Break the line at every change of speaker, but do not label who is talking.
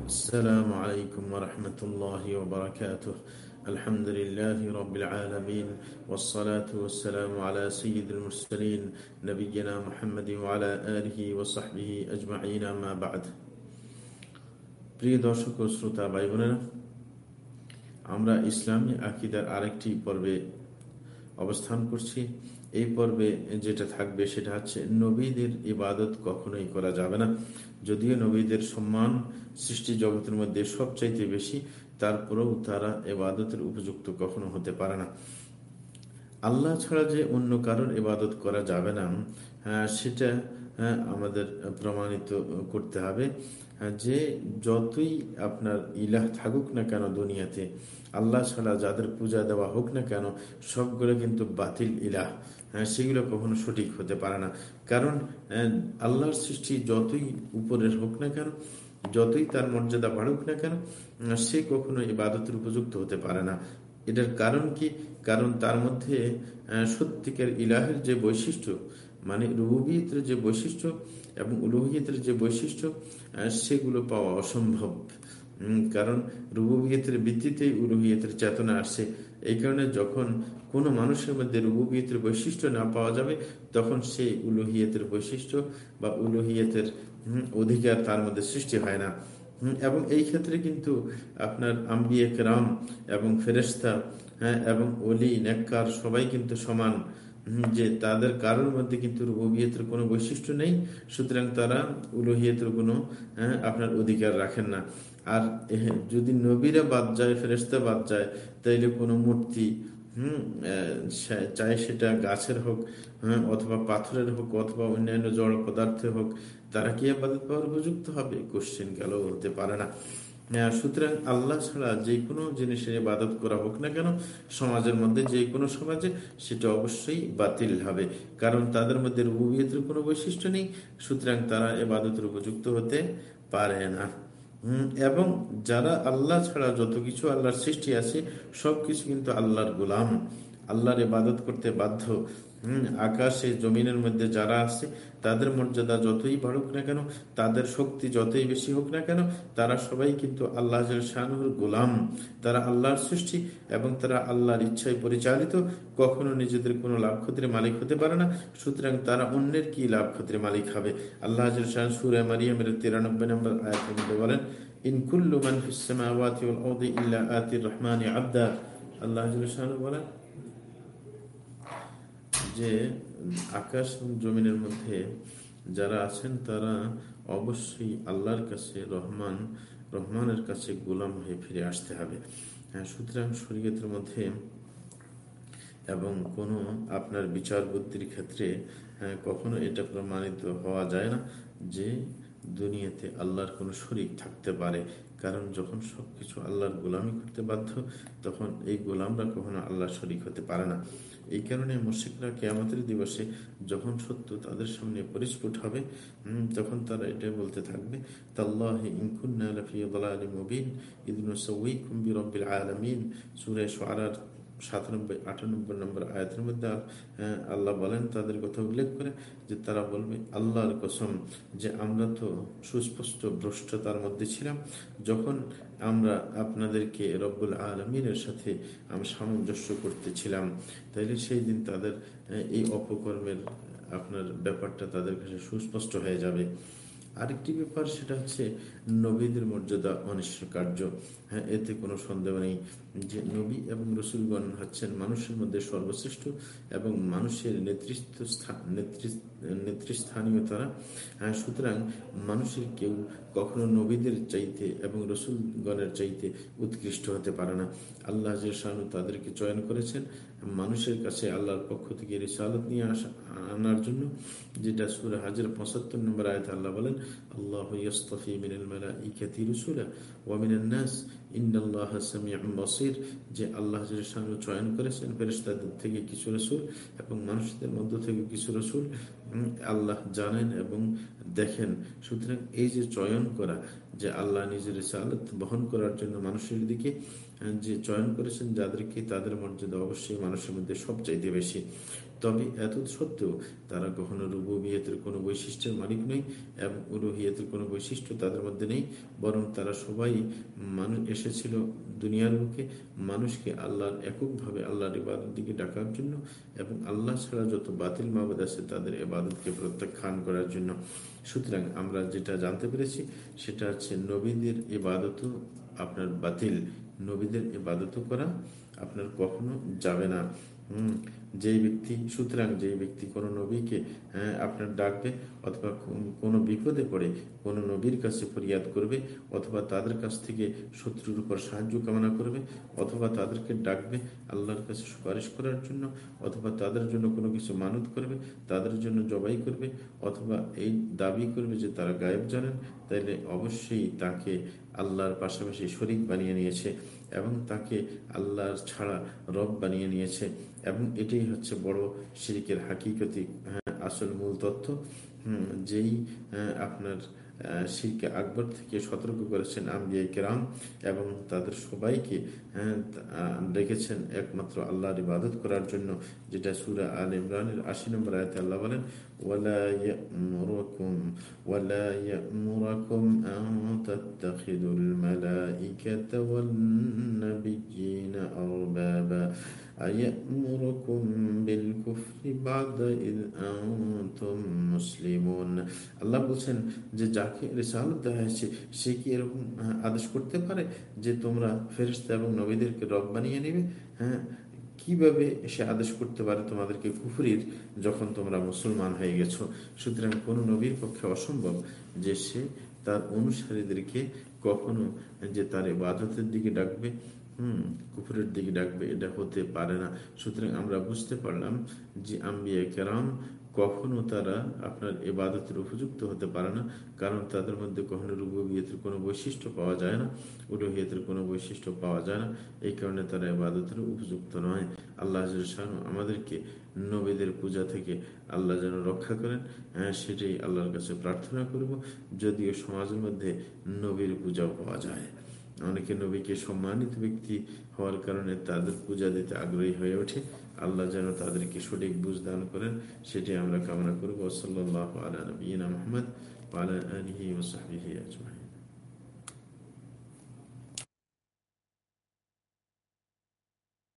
السلام عليكم ورحمة الله وبركاته الحمد لله رب العالمين والصلاة والسلام على سيد المرسلين نبينا محمد وعلى آله وصحبه أجمعين ما بعد প্রিয় দর্শক ও শ্রোতা ভাই বোনেরা আমরা ইসলামী আকিদার আরেকটি পর্বে অবস্থান করছি এই পর্বে যেটা থাকবে সেটা হচ্ছে নবীদের ইবাদত কখনোই করা যাবে না। যদিও নবীদের সম্মান সৃষ্টি জগতের মধ্যে সবচাইতে বেশি তারপরেও তারা এবাদতের উপযুক্ত কখনো হতে পারে না। আল্লাহ ছাড়া যে অন্য কারোর ইবাদত করা যাবে না হ্যাঁ, সেটা আমাদের প্রমাণিত করতে হবে। হ্যাঁ, যে যতই আপনার ইলাহ থাকুক না কেন দুনিয়াতে আল্লাহ ছাড়া যাদের পূজা দেওয়া হোক না কেন সবগুলো কিন্তু বাতিল ইলাহ। হ্যাঁ সেগুলো কখনো সঠিক হতে পারে না। কারণ আল্লাহর সৃষ্টি যতই উপরের হোক না কেন যতই তার মর্যাদা বাড়ুক না কেন সে কখনো ইবাদতের উপযুক্ত হতে পারে না। এটার কারণ কি? কারণ তার মধ্যে সত্যিকার ইলাহের যে বৈশিষ্ট্য মানে রুবিয়তের যে বৈশিষ্ট্য এবং উলুহিয়তের যে বৈশিষ্ট্য সেগুলো পাওয়া অসম্ভব। কারণ রুবিয়তের ভিত্তিতেই উলুহিয়তের চেতনা আসছে এই কারণে যখন কোনো মানুষের মধ্যে রুবিয়তের বৈশিষ্ট্য না পাওয়া যাবে, তখন সেই উলুহিয়তের বৈশিষ্ট্য বা উলুহিয়তের অধিকার তার মধ্যে সৃষ্টি হয় না। এবং এই ক্ষেত্রে কিন্তু আপনার আম্বিয়ে রাম এবং ফেরেস্তা হ্যাঁ এবং অলি নেককার সবাই কিন্তু সমান। যে তাদের কারোর মধ্যে কিন্তু রুবিয়তের কোনো বৈশিষ্ট্য নেই সুতরাং তারা উলুহিয়তের কোনো হ্যাঁ, আপনার অধিকার রাখেন না। আর যদি নবীরা বাদ যায় ফেরেস্তা বাদ যায় তাইলে কোনো মূর্তি হম চাই সেটা গাছের হোক হ্যাঁ অথবা পাথরের হোক অথবা অন্যান্য জড় পদার্থের হোক তারা কি আবাদত পাওয়ার উপযুক্ত হবে? কোশ্চেন গেল হতে পারে না। সুতরাং আল্লাহ ছাড়া যে কোনো জিনিসের ইবাদত করা হোক না কেন, সমাজের মধ্যে যে কোনো সমাজে সেটা অবশ্যই বাতিল হবে। কারণ তাদের মধ্যে রুবিয়তের কোনো বৈশিষ্ট্য নেই, সুতরাং তারা এবাদতের উপযুক্ত হতে পারে না। এবং যারা আল্লাহ ছাড়া যত কিছু আল্লাহর সৃষ্টি আছে, সবকিছু কিন্তু আল্লাহর গোলাম। আল্লাহর ইবাদত করতে বাধ্য। হম, আকাশে, জমিনের মধ্যে যারা আছে, তাদের মর্যাদা যতই বাড়ুক না কেন, তাদের শক্তি যতই বেশি হোক না কেন, তারা সবাই কিন্তু আল্লাহ শাহর গোলাম। তারা আল্লাহর সৃষ্টি এবং তারা আল্লাহর ইচ্ছায় পরিচালিত। কখনো নিজেদের কোনো লাভ ক্ষতির মালিক হতে পারে না, সুতরাং তারা অন্যের কি লাভ ক্ষতির মালিক হবে? আল্লাহ শাহ সুরে মারিয়ামের তিরানব্বই নম্বর আয়াতের মধ্যে বলেন ইনকুল্লু মান আব্দা। আল্লাহ বলেন যে আকাশ জমিনের মধ্যে যারা আছেন তারা অবশ্যই আল্লাহর কাছে রহমান রহমানের কাছে গোলাম হয়ে ফিরে আসতে হবে। হ্যাঁ সুতরাং শরীয়তের মধ্যে এবং কোনো আপনার বিচার বুদ্ধির ক্ষেত্রে হ্যাঁ, কখনো এটা প্রমাণিত হওয়া যায় না যে দুনিয়াতে আল্লাহর কোনো শরিক থাকতে পারে। কারণ যখন সবকিছু আল্লাহর গোলামি করতে বাধ্য, তখন এই গোলামরা কখনো আল্লাহ শরিক হতে পারে না। এই কারণে মুশিকরা কেয়ামতের দিবসে যখন সত্য তাদের সামনে পরিস্ফুট হবে তখন তারা এটাই বলতে থাকবে, তাল্লাহ ইনকুন্না মুবিন ইদনু সউইকুম বিরব্বিল আলামিন। সুরে শুআরার সাতানব্বই, আটানব্বই নম্বর আয়াতের মধ্যে আল্লাহ বলেন, তাদের কথা উল্লেখ করে যে তারা বলবে, আল্লাহর কসম যে আমরা তো সুস্পষ্ট ভ্রষ্টতার মধ্যে ছিলাম, যখন আমরা আপনাদেরকে রব্বুল আলমিনের সাথে আমি সামঞ্জস্য করতেছিলাম, তাইলে সেই দিন তাদের এই অপকর্মের আপনার ব্যাপারটা তাদের কাছে সুস্পষ্ট হয়ে যাবে। আরেকটি ব্যাপার, সেটা হচ্ছে নবীদের মর্যাদা অনিশ্চকার্য হ্যাঁ এতে কোনো সন্দেহ নেই যে নবী এবং রসুলগণ হচ্ছেন মানুষের মধ্যে সর্বশ্রেষ্ঠ এবং মানুষের নেতৃত্ব স্থান নেতৃত্ব নেতৃস্থানীয় তারা। হ্যাঁ সুতরাং মানুষের কেউ কখনো নবীদের চাইতে এবং রসুলগণের চাইতে উৎকৃষ্ট হতে পারে না। আল্লাহ শাহানু তাদেরকে চয়ন করেছেন। মানুষের কাছে আল্লাহর পক্ষ থেকে রিসালত নিয়ে আসা, আনার জন্য, যেটা সুর হাজার পঁচাত্তর নম্বর আয়ত আল্লাহ বলেন, আল্লাহ ইস্তফি মিনাল মালাইকাতি রসুলা ওয়ামিনান নাস। ইন্নাল্লাহ সামিউম বাসির। যে আল্লাহ চয়ন করেছেন, ফেরেশতাদের থেকে কিছু রসুল এবং মানুষদের মধ্য থেকে কিছু রসুল আল্লাহ জানেন এবং দেখেন। সুতরাং এই যে চয়ন করা, যে আল্লাহ নিজের সালত বহন করার জন্য মানুষের দিকে যে চয়ন করেছেন যাদেরকে তাদের মর্যাদা অবশ্যই মানুষের মধ্যে সবচাইতে বেশি। তবে এত সত্ত্বেও তারা কখনো রুবিয়তের কোনো বৈশিষ্ট্যের মালিক নয় এবং উরুহিয়তের কোনো বৈশিষ্ট্য তাদের মধ্যে নেই, বরং তারা সবাই মানুষ এসেছিল দুনিয়ার মুখে মানুষকে আল্লাহর এককভাবে আল্লাহর ইবাদত দিকে ডাকার জন্য এবং আল্লাহ ছাড়া যত বাতিল মাবাদ আছে তাদের এবাদতকে প্রত্যাখ্যান করার জন্য। সুতরাং আমরা যেটা জানতে পেরেছি সেটা হচ্ছে নবীদের ইবাদতও আপনার বাতিল, নবীদের ইবাদত করা আপনার কখনো যাবে না। যেই ব্যক্তি, সুতরাং যেই ব্যক্তি কোনো নবীকে আপনার ডাকবে অথবা কোনো বিপদে পড়ে, কোনো নবীর কাছে ফরিয়াদ করবে অথবা তাদের কাছ থেকে শত্রুর উপর সাহায্য কামনা করবে অথবা তাদেরকে ডাকবে আল্লাহর কাছে সুপারিশ করার জন্য অথবা তাদের জন্য কোনো কিছু মানত করবে, তাদের জন্য জবাই করবে অথবা এই দাবি করবে যে তারা গায়েব জানেন, তাইলে অবশ্যই তাকে আল্লাহর পাশাপাশি শরিক বানিয়ে নিয়েছে। এবং তাকে আল্লাহর ছাড়া রব বানিয়ে নিয়েছে। এবং এটাই হচ্ছে বড় শিরিকের হাকিকতি হ্যাঁ, আসল মূল তথ্য। যেই আপনার শিরকে আকবর থেকে সতর্ক করেছেন আম্বিয়া কেরাম এবং তাদের সবাইকে হ্যাঁ, রেখেছেন একমাত্র আল্লাহর ইবাদত করার জন্য, যেটা সুরা আল ইমরানের আশি নম্বর আয়তে আল্লাহ বলেন, ওয়ালা ইয়ামুরুকুম ওয়ালা ইয়ামুরুকুম আন তাত্তাখিদুল মালাঈকাতা ওয়ান নাবিয়্যিনা আরবাবা। أيأمركم بالكفر بعد إذ أنتم مسلمون আল্লাহ বলছেন যে যাকে রেসালত দেওয়া হয়েছে সে কি এরকম আদেশ করতে পারে যে তোমরা ফেরিস্তা এবং নবীদেরকে রব বানিয়ে নেবে হ্যাঁ কিভাবে সে আদেশ করতে পারে তোমাদেরকে কুফুরির যখন তোমরা মুসলমান হয়ে গেছো সুতরাং কোন নবীর পক্ষে অসম্ভব যে সে তার অনুসারীদেরকে কখনো যে তার ইবাদতের দিকে ডাকবে হম, কুফুরের দিকে ডাকবে, এটা হতে পারে না। সুতরাং আমরা বুঝতে পারলাম যে আম্বিয়া কেরাম কখনো তারা আপনার এবাদতের উপযুক্ত হতে পারে না, কারণ তাদের মধ্যে কখনো রুবিয়তের কোনো বৈশিষ্ট্য পাওয়া যায় না, উলুহিয়তের কোনো বৈশিষ্ট্য পাওয়া যায় না। এই কারণে তারা এবাদতের উপযুক্ত নয়। আল্লাহ আমাদেরকে নবীদের পূজা থেকে আল্লাহ যেন রক্ষা করেন হ্যাঁ সেটাই আল্লাহর কাছে প্রার্থনা করব, যদিও সমাজের মধ্যে নবীর পূজাও পাওয়া যায়। অনেকে নবীকে সম্মানিত ব্যক্তি হওয়ার কারণে তাদের পূজা দিতে আগ্রহী হয়ে ওঠে। আল্লাহ যেন তাদেরকে সঠিক বুঝ দান করেন সেটি আমরা কামনা করব। সাল্লাহ আলা নবীনা মোহাম্মদ আলা আলহি ওসাহি আজমাই